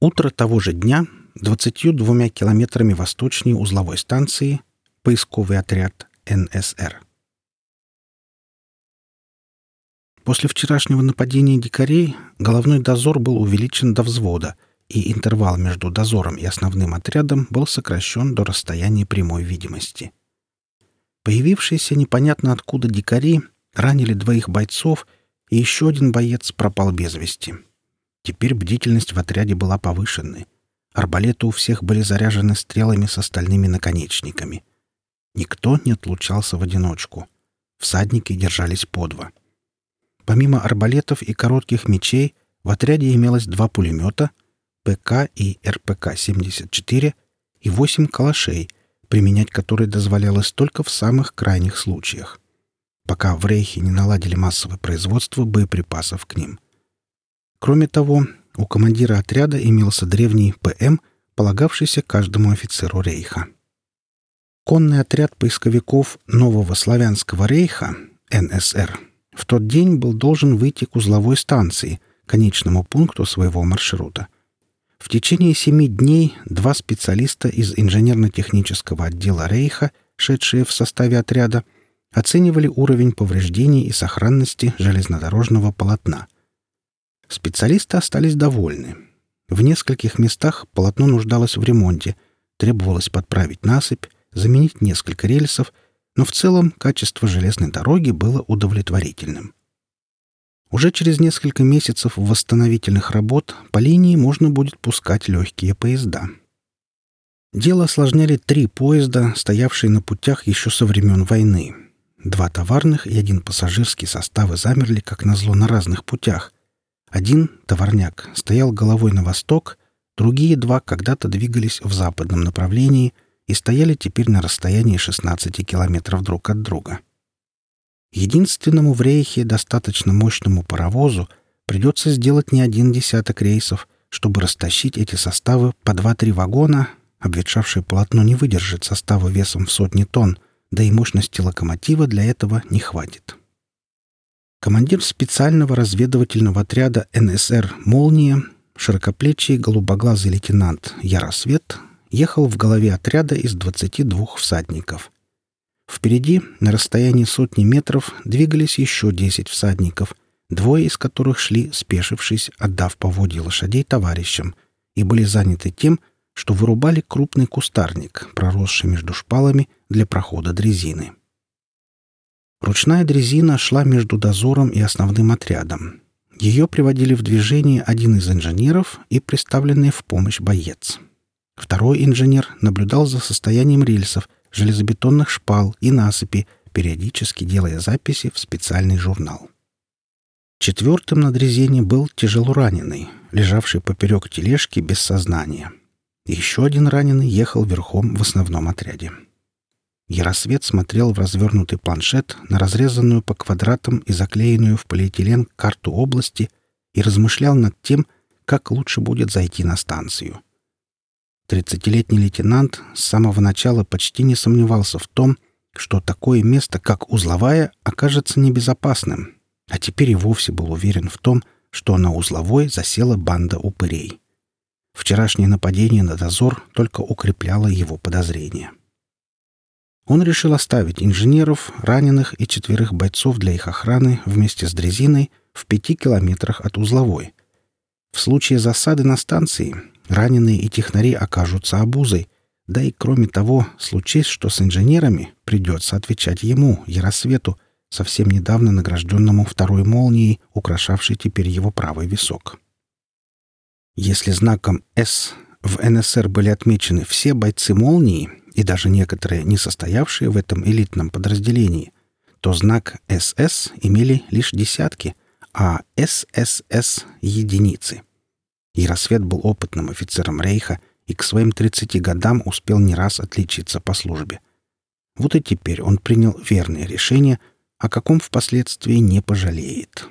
Утро того же дня, 22 километрами восточнее узловой станции, поисковый отряд НСР. После вчерашнего нападения дикарей головной дозор был увеличен до взвода, и интервал между дозором и основным отрядом был сокращен до расстояния прямой видимости. Появившиеся непонятно откуда дикари ранили двоих бойцов, и еще один боец пропал без вести — Теперь бдительность в отряде была повышенной. Арбалеты у всех были заряжены стрелами с остальными наконечниками. Никто не отлучался в одиночку. Всадники держались по два. Помимо арбалетов и коротких мечей, в отряде имелось два пулемета, ПК и РПК-74 и восемь калашей, применять которые дозволялось только в самых крайних случаях, пока в Рейхе не наладили массовое производство боеприпасов к ним — Кроме того, у командира отряда имелся древний ПМ, полагавшийся каждому офицеру рейха. Конный отряд поисковиков Нового Славянского рейха, НСР, в тот день был должен выйти к узловой станции, конечному пункту своего маршрута. В течение семи дней два специалиста из инженерно-технического отдела рейха, шедшие в составе отряда, оценивали уровень повреждений и сохранности железнодорожного полотна – Специалисты остались довольны. В нескольких местах полотно нуждалось в ремонте, требовалось подправить насыпь, заменить несколько рельсов, но в целом качество железной дороги было удовлетворительным. Уже через несколько месяцев восстановительных работ по линии можно будет пускать легкие поезда. Дело осложняли три поезда, стоявшие на путях еще со времен войны. Два товарных и один пассажирский составы замерли, как назло, на разных путях, один, товарняк, стоял головой на восток, другие два когда-то двигались в западном направлении и стояли теперь на расстоянии 16 километров друг от друга. Единственному в рейхе достаточно мощному паровозу придется сделать не один десяток рейсов, чтобы растащить эти составы по два-три вагона, обветшавшее полотно не выдержит состава весом в сотни тонн, да и мощности локомотива для этого не хватит. Командир специального разведывательного отряда НСР «Молния», широкоплечий голубоглазый лейтенант Яросвет, ехал в голове отряда из 22 всадников. Впереди, на расстоянии сотни метров, двигались еще 10 всадников, двое из которых шли, спешившись, отдав поводья лошадей товарищам, и были заняты тем, что вырубали крупный кустарник, проросший между шпалами для прохода дрезины. Ручная дрезина шла между дозором и основным отрядом. Ее приводили в движение один из инженеров и представленный в помощь боец. Второй инженер наблюдал за состоянием рельсов, железобетонных шпал и насыпи, периодически делая записи в специальный журнал. Четвертым на дрезине был тяжело раненый, лежавший поперек тележки без сознания. Еще один раненый ехал верхом в основном отряде. Яросвет смотрел в развернутый планшет на разрезанную по квадратам и заклеенную в полиэтилен карту области и размышлял над тем, как лучше будет зайти на станцию. Тридцатилетний лейтенант с самого начала почти не сомневался в том, что такое место, как узловая, окажется небезопасным, а теперь и вовсе был уверен в том, что на узловой засела банда упырей. Вчерашнее нападение на дозор только укрепляло его подозрения он решил оставить инженеров, раненых и четверых бойцов для их охраны вместе с дрезиной в пяти километрах от узловой. В случае засады на станции раненые и технари окажутся обузой, да и кроме того, случись, что с инженерами придется отвечать ему, Яросвету, совсем недавно награжденному второй молнией, украшавшей теперь его правый висок. Если знаком «С» в НСР были отмечены все бойцы молнии, и даже некоторые, не состоявшие в этом элитном подразделении, то знак «СС» имели лишь десятки, а «ССС» — единицы. Яросвет был опытным офицером Рейха и к своим 30 годам успел не раз отличиться по службе. Вот и теперь он принял верное решение, о каком впоследствии не пожалеет.